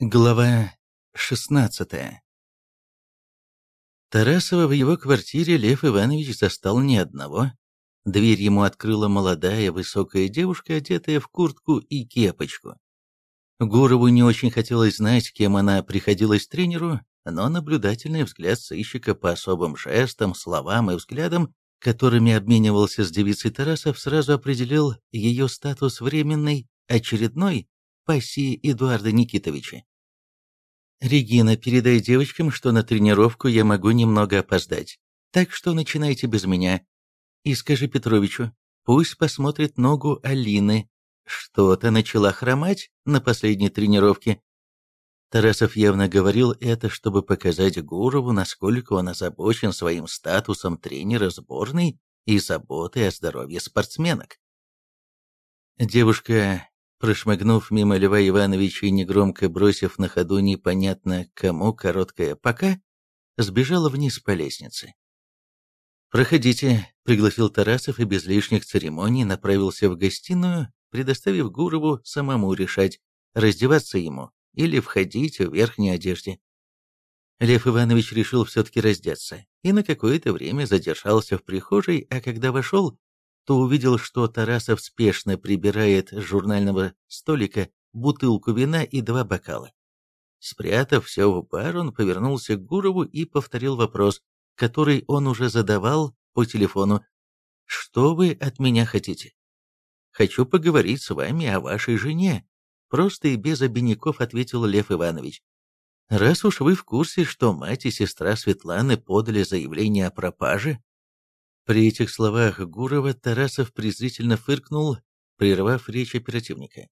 Глава 16 Тарасова в его квартире Лев Иванович застал не одного. Дверь ему открыла молодая высокая девушка, одетая в куртку и кепочку. Гурову не очень хотелось знать, кем она приходилась тренеру, но наблюдательный взгляд сыщика по особым жестам, словам и взглядам, которыми обменивался с девицей Тарасов, сразу определил ее статус временной, очередной, пассии Эдуарда Никитовича. «Регина, передай девочкам, что на тренировку я могу немного опоздать, так что начинайте без меня. И скажи Петровичу, пусть посмотрит ногу Алины. Что-то начала хромать на последней тренировке». Тарасов явно говорил это, чтобы показать Гурову, насколько он озабочен своим статусом тренера сборной и заботой о здоровье спортсменок. Девушка Прошмыгнув мимо Льва Ивановича и негромко бросив на ходу непонятно кому короткое «пока», сбежала вниз по лестнице. «Проходите», — пригласил Тарасов и без лишних церемоний направился в гостиную, предоставив Гурову самому решать, раздеваться ему или входить в верхней одежде. Лев Иванович решил все-таки раздеться и на какое-то время задержался в прихожей, а когда вошел, то увидел, что Тарасов спешно прибирает с журнального столика бутылку вина и два бокала. Спрятав все в бар, он повернулся к Гурову и повторил вопрос, который он уже задавал по телефону. «Что вы от меня хотите?» «Хочу поговорить с вами о вашей жене», — просто и без обиняков ответил Лев Иванович. «Раз уж вы в курсе, что мать и сестра Светланы подали заявление о пропаже, при этих словах Гурова Тарасов презрительно фыркнул, прервав речь оперативника.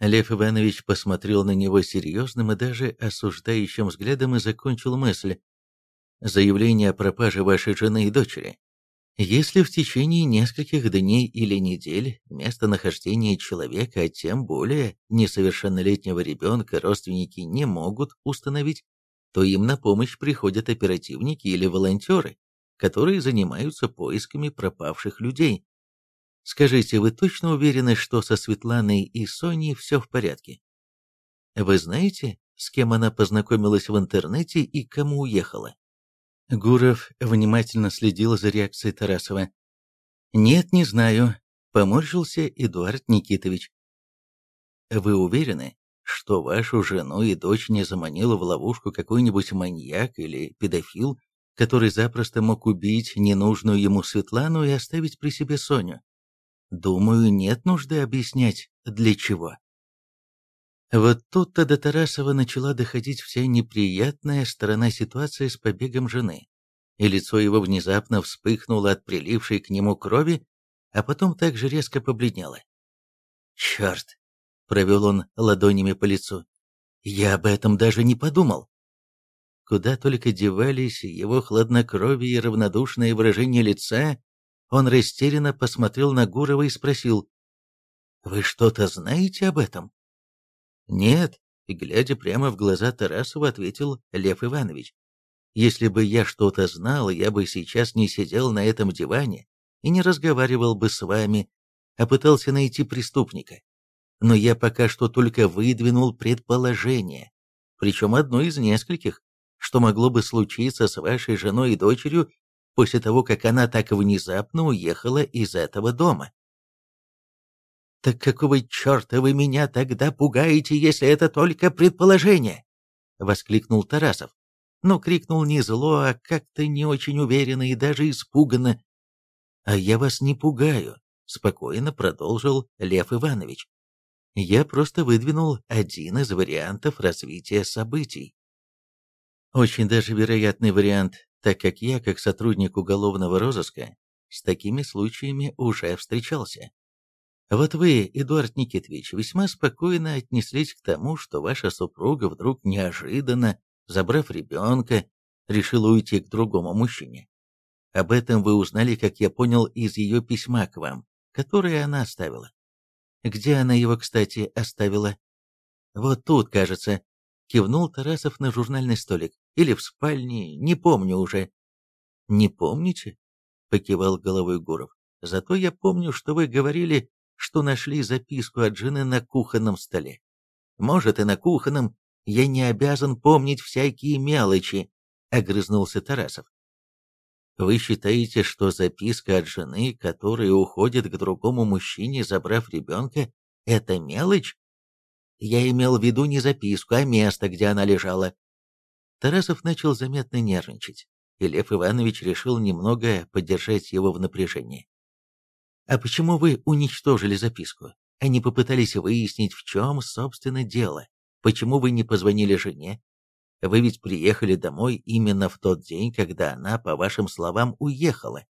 Лев Иванович посмотрел на него серьезным и даже осуждающим взглядом и закончил мысль. «Заявление о пропаже вашей жены и дочери. Если в течение нескольких дней или недель местонахождение человека, а тем более несовершеннолетнего ребенка родственники не могут установить, то им на помощь приходят оперативники или волонтеры, которые занимаются поисками пропавших людей. Скажите, вы точно уверены, что со Светланой и Соней все в порядке? Вы знаете, с кем она познакомилась в интернете и кому уехала? Гуров внимательно следил за реакцией Тарасова. «Нет, не знаю», — поморщился Эдуард Никитович. «Вы уверены, что вашу жену и дочь не заманил в ловушку какой-нибудь маньяк или педофил, который запросто мог убить ненужную ему Светлану и оставить при себе Соню. Думаю, нет нужды объяснять, для чего. Вот тут-то до Тарасова начала доходить вся неприятная сторона ситуации с побегом жены, и лицо его внезапно вспыхнуло от прилившей к нему крови, а потом также резко побледнело. «Черт!» — провел он ладонями по лицу. «Я об этом даже не подумал. Куда только девались его хладнокровие и равнодушное выражение лица, он растерянно посмотрел на Гурова и спросил, «Вы что-то знаете об этом?» «Нет», — глядя прямо в глаза Тарасова, ответил Лев Иванович. «Если бы я что-то знал, я бы сейчас не сидел на этом диване и не разговаривал бы с вами, а пытался найти преступника. Но я пока что только выдвинул предположение, причем одно из нескольких, что могло бы случиться с вашей женой и дочерью после того, как она так внезапно уехала из этого дома. «Так какого черта вы меня тогда пугаете, если это только предположение?» — воскликнул Тарасов. Но крикнул не зло, а как-то не очень уверенно и даже испуганно. «А я вас не пугаю», — спокойно продолжил Лев Иванович. «Я просто выдвинул один из вариантов развития событий. Очень даже вероятный вариант, так как я, как сотрудник уголовного розыска, с такими случаями уже встречался. Вот вы, Эдуард Никитович, весьма спокойно отнеслись к тому, что ваша супруга вдруг неожиданно, забрав ребенка, решила уйти к другому мужчине. Об этом вы узнали, как я понял, из ее письма к вам, которое она оставила. Где она его, кстати, оставила? Вот тут, кажется, кивнул Тарасов на журнальный столик. Или в спальне, не помню уже. Не помните? Покивал головой Гуров. Зато я помню, что вы говорили, что нашли записку от жены на кухонном столе. может и на кухонном, я не обязан помнить всякие мелочи, огрызнулся Тарасов. Вы считаете, что записка от жены, которая уходит к другому мужчине, забрав ребенка, это мелочь? Я имел в виду не записку, а место, где она лежала. Тарасов начал заметно нервничать, и Лев Иванович решил немного поддержать его в напряжении. «А почему вы уничтожили записку, а не попытались выяснить, в чем, собственно, дело? Почему вы не позвонили жене? Вы ведь приехали домой именно в тот день, когда она, по вашим словам, уехала.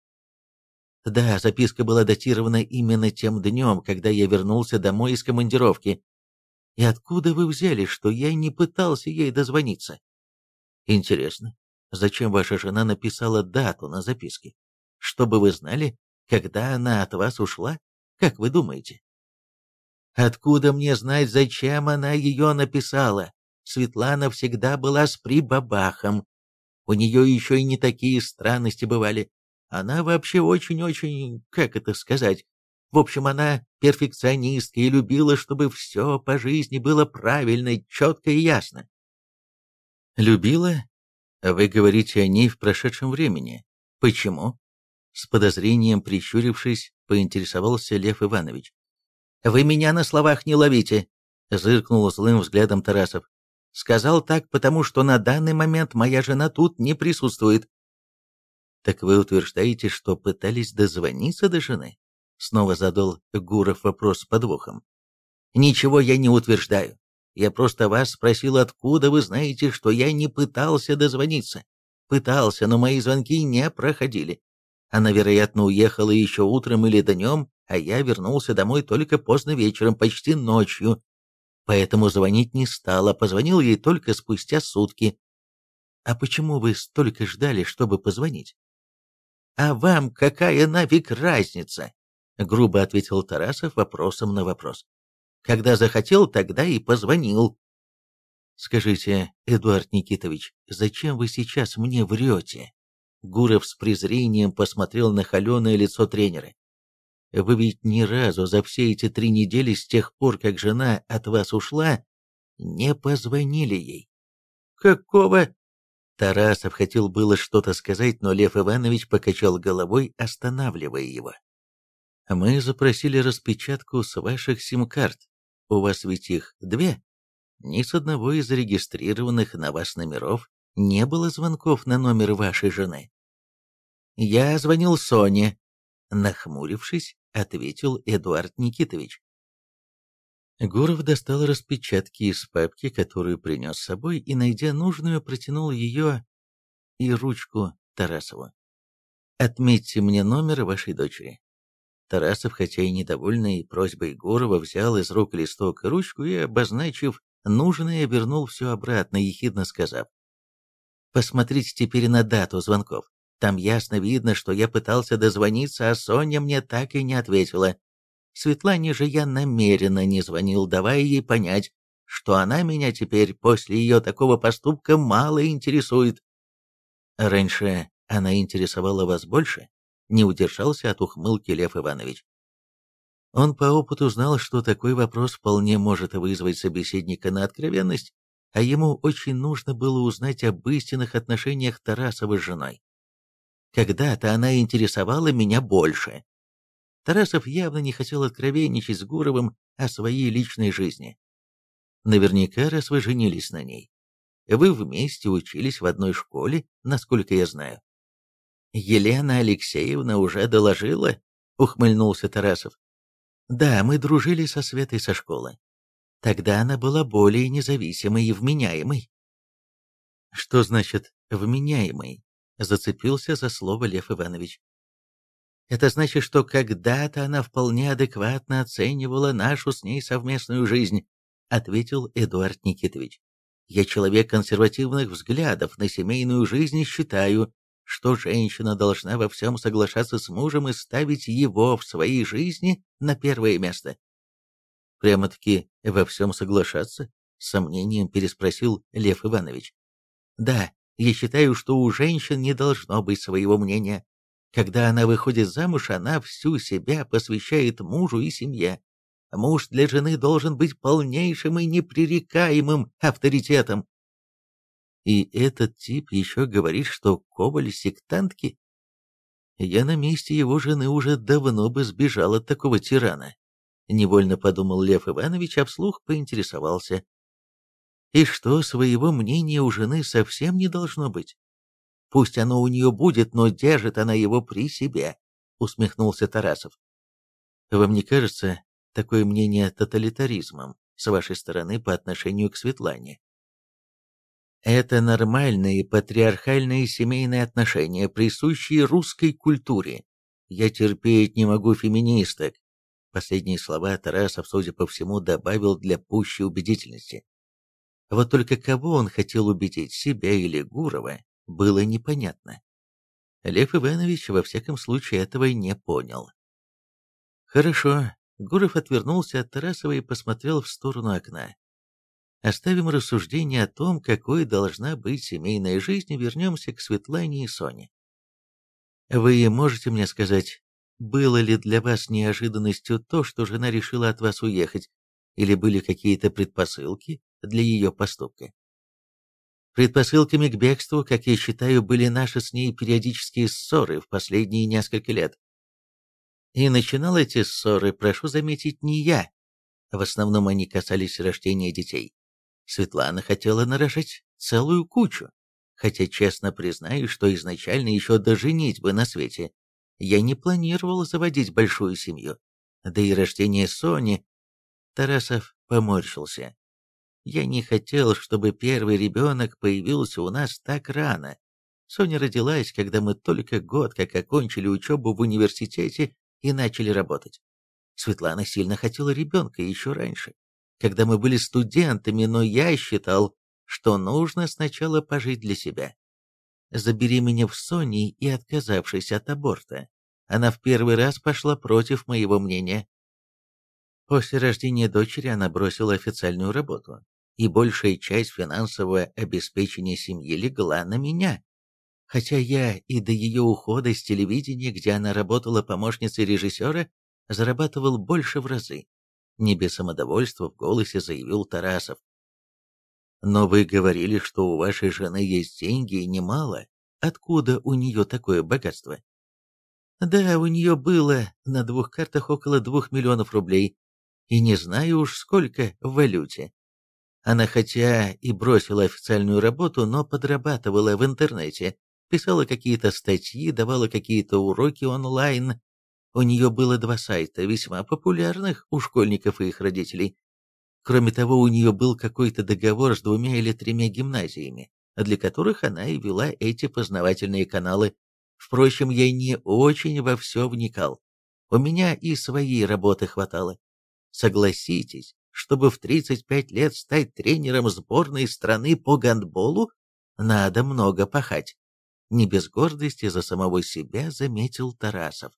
Да, записка была датирована именно тем днем, когда я вернулся домой из командировки. И откуда вы взяли, что я не пытался ей дозвониться? Интересно, зачем ваша жена написала дату на записке? Чтобы вы знали, когда она от вас ушла? Как вы думаете? Откуда мне знать, зачем она ее написала? Светлана всегда была с прибабахом. У нее еще и не такие странности бывали. Она вообще очень-очень, как это сказать, в общем, она перфекционистка и любила, чтобы все по жизни было правильно, четко и ясно. Любила? Вы говорите о ней в прошедшем времени. Почему? С подозрением прищурившись, поинтересовался Лев Иванович. «Вы меня на словах не ловите», — зыркнул злым взглядом Тарасов. Сказал так, потому что на данный момент моя жена тут не присутствует. Так вы утверждаете, что пытались дозвониться до жены? Снова задал Гуров вопрос с подвохом. Ничего я не утверждаю. Я просто вас спросил, откуда вы знаете, что я не пытался дозвониться. Пытался, но мои звонки не проходили. Она, вероятно, уехала еще утром или днем, а я вернулся домой только поздно вечером, почти ночью, поэтому звонить не стал, позвонил ей только спустя сутки. «А почему вы столько ждали, чтобы позвонить?» «А вам какая нафиг разница?» — грубо ответил Тарасов вопросом на вопрос. «Когда захотел, тогда и позвонил». «Скажите, Эдуард Никитович, зачем вы сейчас мне врете?» Гуров с презрением посмотрел на холеное лицо тренера. Вы ведь ни разу за все эти три недели с тех пор, как жена от вас ушла, не позвонили ей. Какого? Тарасов хотел было что-то сказать, но Лев Иванович покачал головой, останавливая его. Мы запросили распечатку с ваших сим-карт. У вас ведь их две. Ни с одного из зарегистрированных на вас номеров не было звонков на номер вашей жены. Я звонил Соне. Нахмурившись, ответил Эдуард Никитович. Гуров достал распечатки из папки, которую принес с собой, и, найдя нужную, протянул ее и ручку Тарасову. «Отметьте мне номер вашей дочери». Тарасов, хотя и недовольный просьбой Гурова, взял из рук листок и ручку и, обозначив нужное, вернул все обратно, ехидно сказав. «Посмотрите теперь на дату звонков. Там ясно видно, что я пытался дозвониться, а Соня мне так и не ответила. Светлане же я намеренно не звонил, давая ей понять, что она меня теперь после ее такого поступка мало интересует. Раньше она интересовала вас больше? Не удержался от ухмылки Лев Иванович. Он по опыту знал, что такой вопрос вполне может вызвать собеседника на откровенность, а ему очень нужно было узнать об истинных отношениях Тарасова с женой. Когда-то она интересовала меня больше. Тарасов явно не хотел откровенничать с Гуровым о своей личной жизни. Наверняка, раз вы женились на ней. Вы вместе учились в одной школе, насколько я знаю. Елена Алексеевна уже доложила, ухмыльнулся Тарасов. Да, мы дружили со Светой со школы. Тогда она была более независимой и вменяемой. Что значит «вменяемой»? Зацепился за слово Лев Иванович. Это значит, что когда-то она вполне адекватно оценивала нашу с ней совместную жизнь, ответил Эдуард Никитович. Я человек консервативных взглядов на семейную жизнь и считаю, что женщина должна во всем соглашаться с мужем и ставить его в своей жизни на первое место. Прямо-таки во всем соглашаться? С сомнением переспросил Лев Иванович. Да, я считаю, что у женщин не должно быть своего мнения. Когда она выходит замуж, она всю себя посвящает мужу и семье. Муж для жены должен быть полнейшим и непререкаемым авторитетом. И этот тип еще говорит, что Коваль сектантки? Я на месте его жены уже давно бы сбежал от такого тирана. Невольно подумал Лев Иванович, а вслух поинтересовался. И что, своего мнения у жены совсем не должно быть? Пусть оно у нее будет, но держит она его при себе, усмехнулся Тарасов. Вам не кажется, такое мнение тоталитаризмом с вашей стороны по отношению к Светлане. Это нормальные патриархальные семейные отношения, присущие русской культуре. Я терпеть не могу феминисток. Последние слова Тарасов, судя по всему, добавил для пущей убедительности. Вот только кого он хотел убедить, себя или Гурова, было непонятно. Лев Иванович во всяком случае этого не понял. Хорошо, Гуров отвернулся от Тарасова и посмотрел в сторону окна. Оставим рассуждение о том, какой должна быть семейная жизнь, и вернемся к Светлане и Соне. Вы можете мне сказать, было ли для вас неожиданностью то, что жена решила от вас уехать, или были какие-то предпосылки для ее поступка? Предпосылками к бегству, как я считаю, были наши с ней периодические ссоры в последние несколько лет. И начинал эти ссоры, прошу заметить, не я. В основном они касались рождения детей. Светлана хотела нарожать целую кучу, хотя честно признаюсь, что изначально еще до женитьбы на свете я не планировал заводить большую семью. Да и рождение Сони... Тарасов поморщился. Я не хотел, чтобы первый ребенок появился у нас так рано. Соня родилась, когда мы только год как окончили учебу в университете и начали работать. Светлана сильно хотела ребенка еще раньше, когда мы были студентами, но я считал, что нужно сначала пожить для себя. Забеременев Соней и отказавшись от аборта, она в первый раз пошла против моего мнения. После рождения дочери она бросила официальную работу, и большая часть финансового обеспечения семьи легла на меня. Хотя я и до ее ухода с телевидения, где она работала помощницей режиссера, зарабатывал больше в разы. Не без самодовольства в голосе заявил Тарасов. «Но вы говорили, что у вашей жены есть деньги и немало. Откуда у нее такое богатство?» «Да, у нее было на двух картах около двух миллионов рублей, и не знаю уж сколько в валюте. Она хотя и бросила официальную работу, но подрабатывала в интернете, писала какие-то статьи, давала какие-то уроки онлайн. У нее было два сайта, весьма популярных у школьников и их родителей. Кроме того, у нее был какой-то договор с двумя или тремя гимназиями, для которых она и вела эти познавательные каналы. Впрочем, я не очень во все вникал. У меня и своей работы хватало. Согласитесь, чтобы в 35 лет стать тренером сборной страны по гандболу, надо много пахать не без гордости за самого себя заметил Тарасов.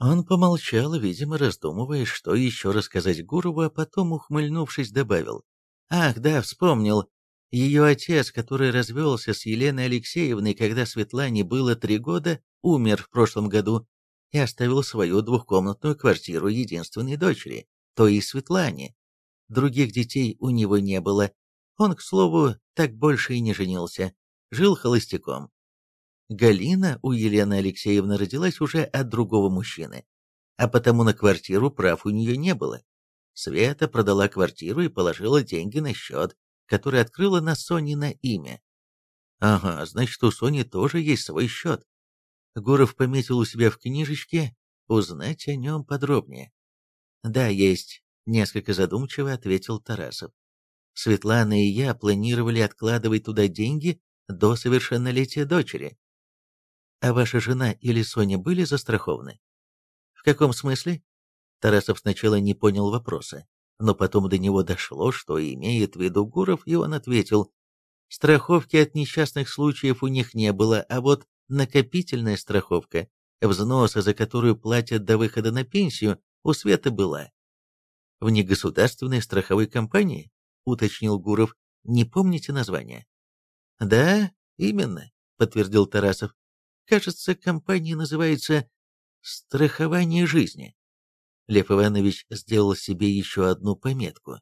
Он помолчал, видимо, раздумывая, что еще рассказать Гурову, а потом, ухмыльнувшись, добавил. «Ах, да, вспомнил. Ее отец, который развелся с Еленой Алексеевной, когда Светлане было три года, умер в прошлом году и оставил свою двухкомнатную квартиру единственной дочери, то и Светлане. Других детей у него не было. Он, к слову, так больше и не женился жил холостяком. Галина у Елены Алексеевны родилась уже от другого мужчины, а потому на квартиру прав у нее не было. Света продала квартиру и положила деньги на счет, который открыла на Соне на имя. Ага, значит, у Сони тоже есть свой счет. Гуров пометил у себя в книжечке узнать о нем подробнее. Да, есть, несколько задумчиво ответил Тарасов. Светлана и я планировали откладывать туда деньги до совершеннолетия дочери. А ваша жена или Соня были застрахованы? В каком смысле? Тарасов сначала не понял вопроса, но потом до него дошло, что имеет в виду Гуров, и он ответил, страховки от несчастных случаев у них не было, а вот накопительная страховка, взносы за которую платят до выхода на пенсию, у Светы была. В негосударственной страховой компании, уточнил Гуров, не помните название? «Да, именно», — подтвердил Тарасов. «Кажется, компания называется «Страхование жизни». Лев Иванович сделал себе еще одну пометку.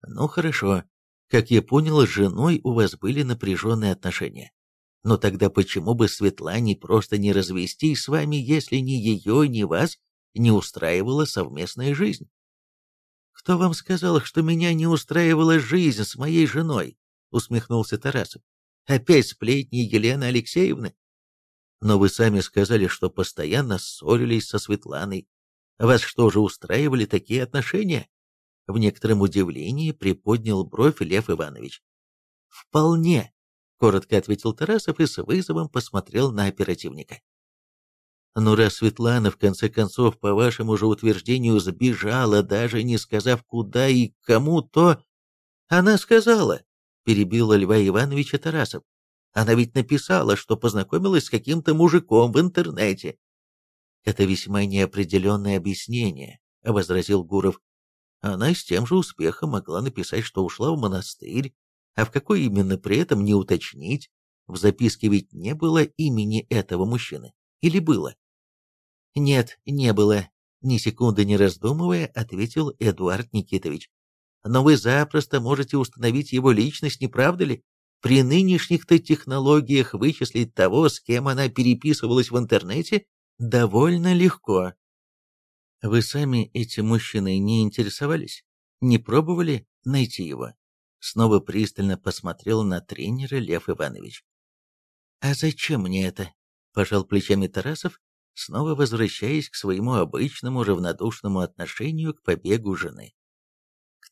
Ну хорошо, как я понял, с женой у вас были напряженные отношения. Но тогда почему бы Светлане просто не развестись с вами, если ни ее, ни вас не устраивала совместная жизнь? Кто вам сказал, что меня не устраивала жизнь с моей женой? Усмехнулся Тарасов. Опять сплетни Елены Алексеевны? Но вы сами сказали, что постоянно ссорились со Светланой. Вас что же устраивали такие отношения? В некотором удивлении приподнял бровь Лев Иванович. «Вполне», — коротко ответил Тарасов и с вызовом посмотрел на оперативника. «Ну, раз Светлана, в конце концов, по вашему же утверждению, сбежала, даже не сказав куда и кому, то...» «Она сказала», — перебила Льва Ивановича Тарасов. «Она ведь написала, что познакомилась с каким-то мужиком в интернете». «Это весьма неопределенное объяснение», — возразил Гуров. Она с тем же успехом могла написать, что ушла в монастырь, а в какой именно при этом не уточнить. В записке ведь не было имени этого мужчины. Или было? Нет, не было. Ни секунды не раздумывая, ответил Эдуард Никитович. Но вы запросто можете установить его личность, не правда ли? При нынешних-то технологиях вычислить того, с кем она переписывалась в интернете, довольно легко. Вы сами этим мужчиной не интересовались? Не пробовали найти его? Снова пристально посмотрел на тренера Лев Иванович. «А зачем мне это?» – пожал плечами Тарасов, снова возвращаясь к своему обычному равнодушному отношению к побегу жены.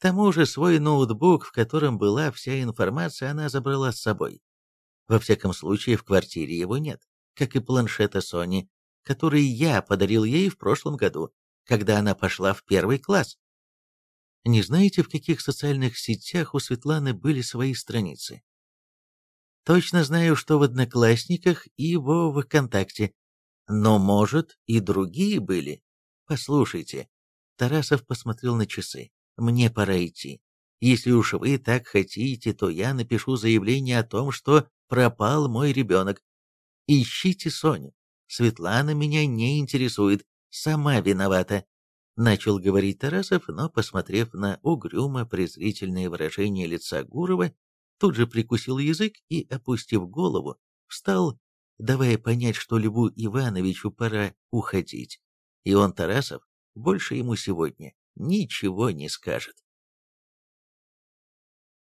Тому же свой ноутбук, в котором была вся информация, она забрала с собой. Во всяком случае, в квартире его нет, как и планшета Sony, который я подарил ей в прошлом году когда она пошла в первый класс. Не знаете, в каких социальных сетях у Светланы были свои страницы? Точно знаю, что в Одноклассниках и во ВКонтакте. Но, может, и другие были. Послушайте. Тарасов посмотрел на часы. Мне пора идти. Если уж вы так хотите, то я напишу заявление о том, что пропал мой ребенок. Ищите Соню. Светлана меня не интересует сама виновата», — начал говорить Тарасов, но, посмотрев на угрюмо-презрительное выражение лица Гурова, тут же прикусил язык и, опустив голову, встал, давая понять, что Льву Ивановичу пора уходить. И он, Тарасов, больше ему сегодня ничего не скажет.